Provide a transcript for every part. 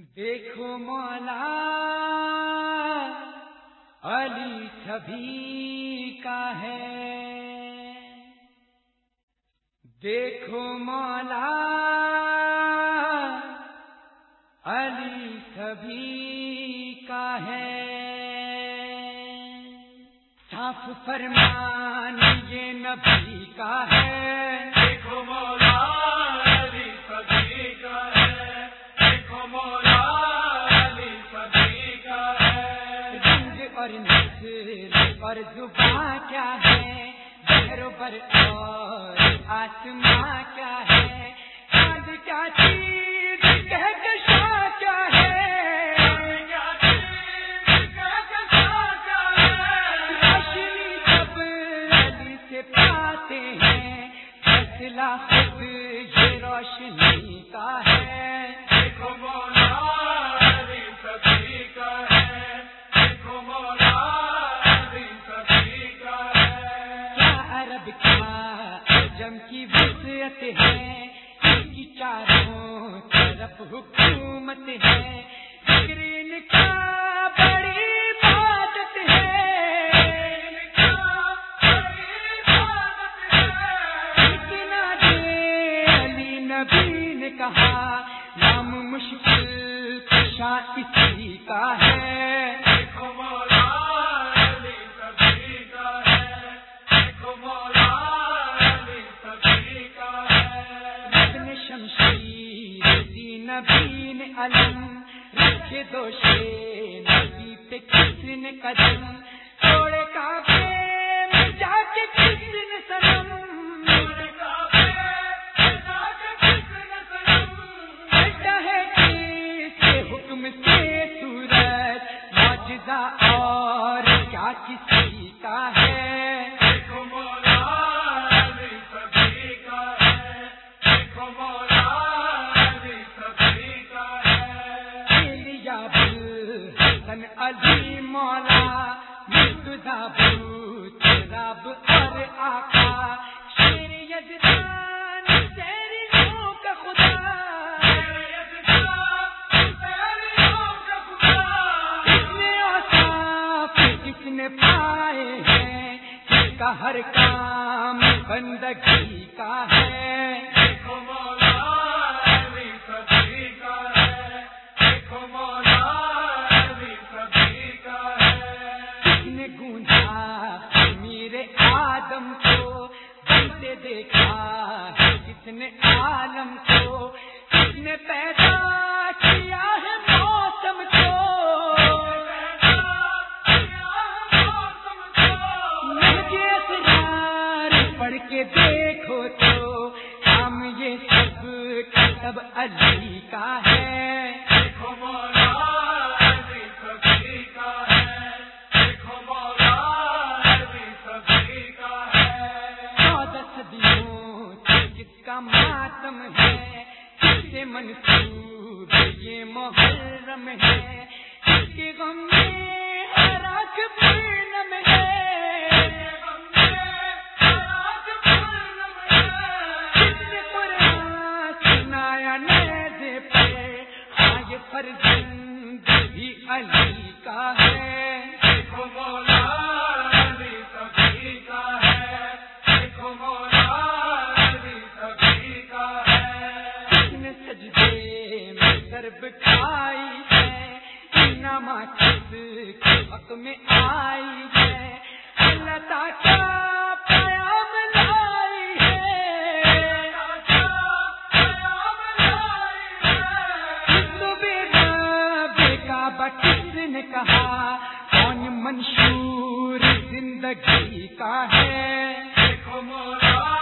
دیکھو مولا، علی سبھی کا ہے۔ دیکھو مولا، علی سبھی کا ہے۔ صاف فرمان یہ نبی کا ہے۔ اور زباں کیا ہے؟ بہر پر اور آسماں کیا ہے؟ چاند کیا چیز کہکشاں عجم کی وسعت ہے کی چاروں طرف حکومت ہے۔ فکرین کا بڑی عبادت ہے۔ اتنا دے علی نبی نے کہا، نام مشکل کشا اسی کا ہے۔ شمشیر دین بین علم رکھے دو نبی پہ کس نے قدم توڑے کافے میں جا کے کس نے سنم اور کیا کسی کا مرتضا بوت رب اور آقا شیر یزدان تیری روح کا خدا۔ کس نے اوصاف کس نے پائے ہیں کا ہر کام بندگی کا ہے۔ آدم کو بنتے دیکھا ہے کس نے عالم کو کس نے پیدا کیا ہے موسم کو۔ پڑھ کے دیکھو تو ہم یہ سب کا سب علی کا ہے۔ کس کا ماتم ہے کسے منصوب یہ محرم ہے کس کے غم میں ہراک پورنم ہے کے میں آئی ہے۔ اللہ نے کہا کون منشور زندگی کا ہے؟ دیکھو مولا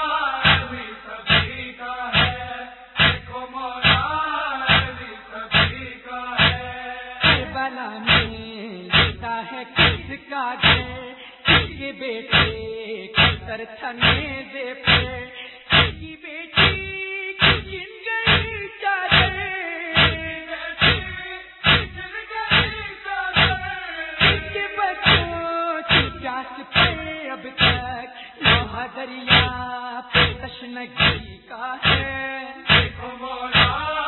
کس بیٹے کی سر تھنے دے پہ بیٹی گئی اب تک لوہا دریا پہ تشنگی کا ہے۔ دیکھو مولا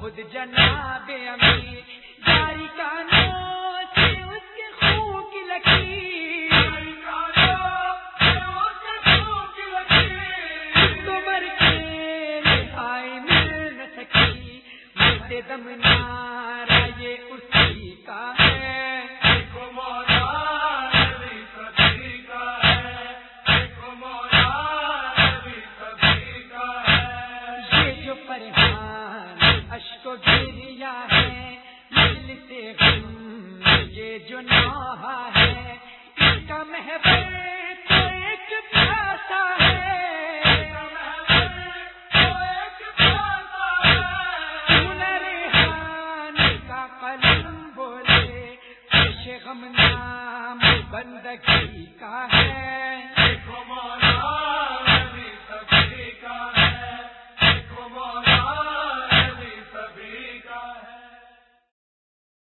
خود جناب امی جاری کا نو سے اس کے خون کی لکیر۔ عمر کے لکھائی مل نہ سکی مرتے دم نارا یہ اسی کا ہے۔ سے غم یہ جو ہے اس کا ہے۔ کا نام بندگی کا ہے۔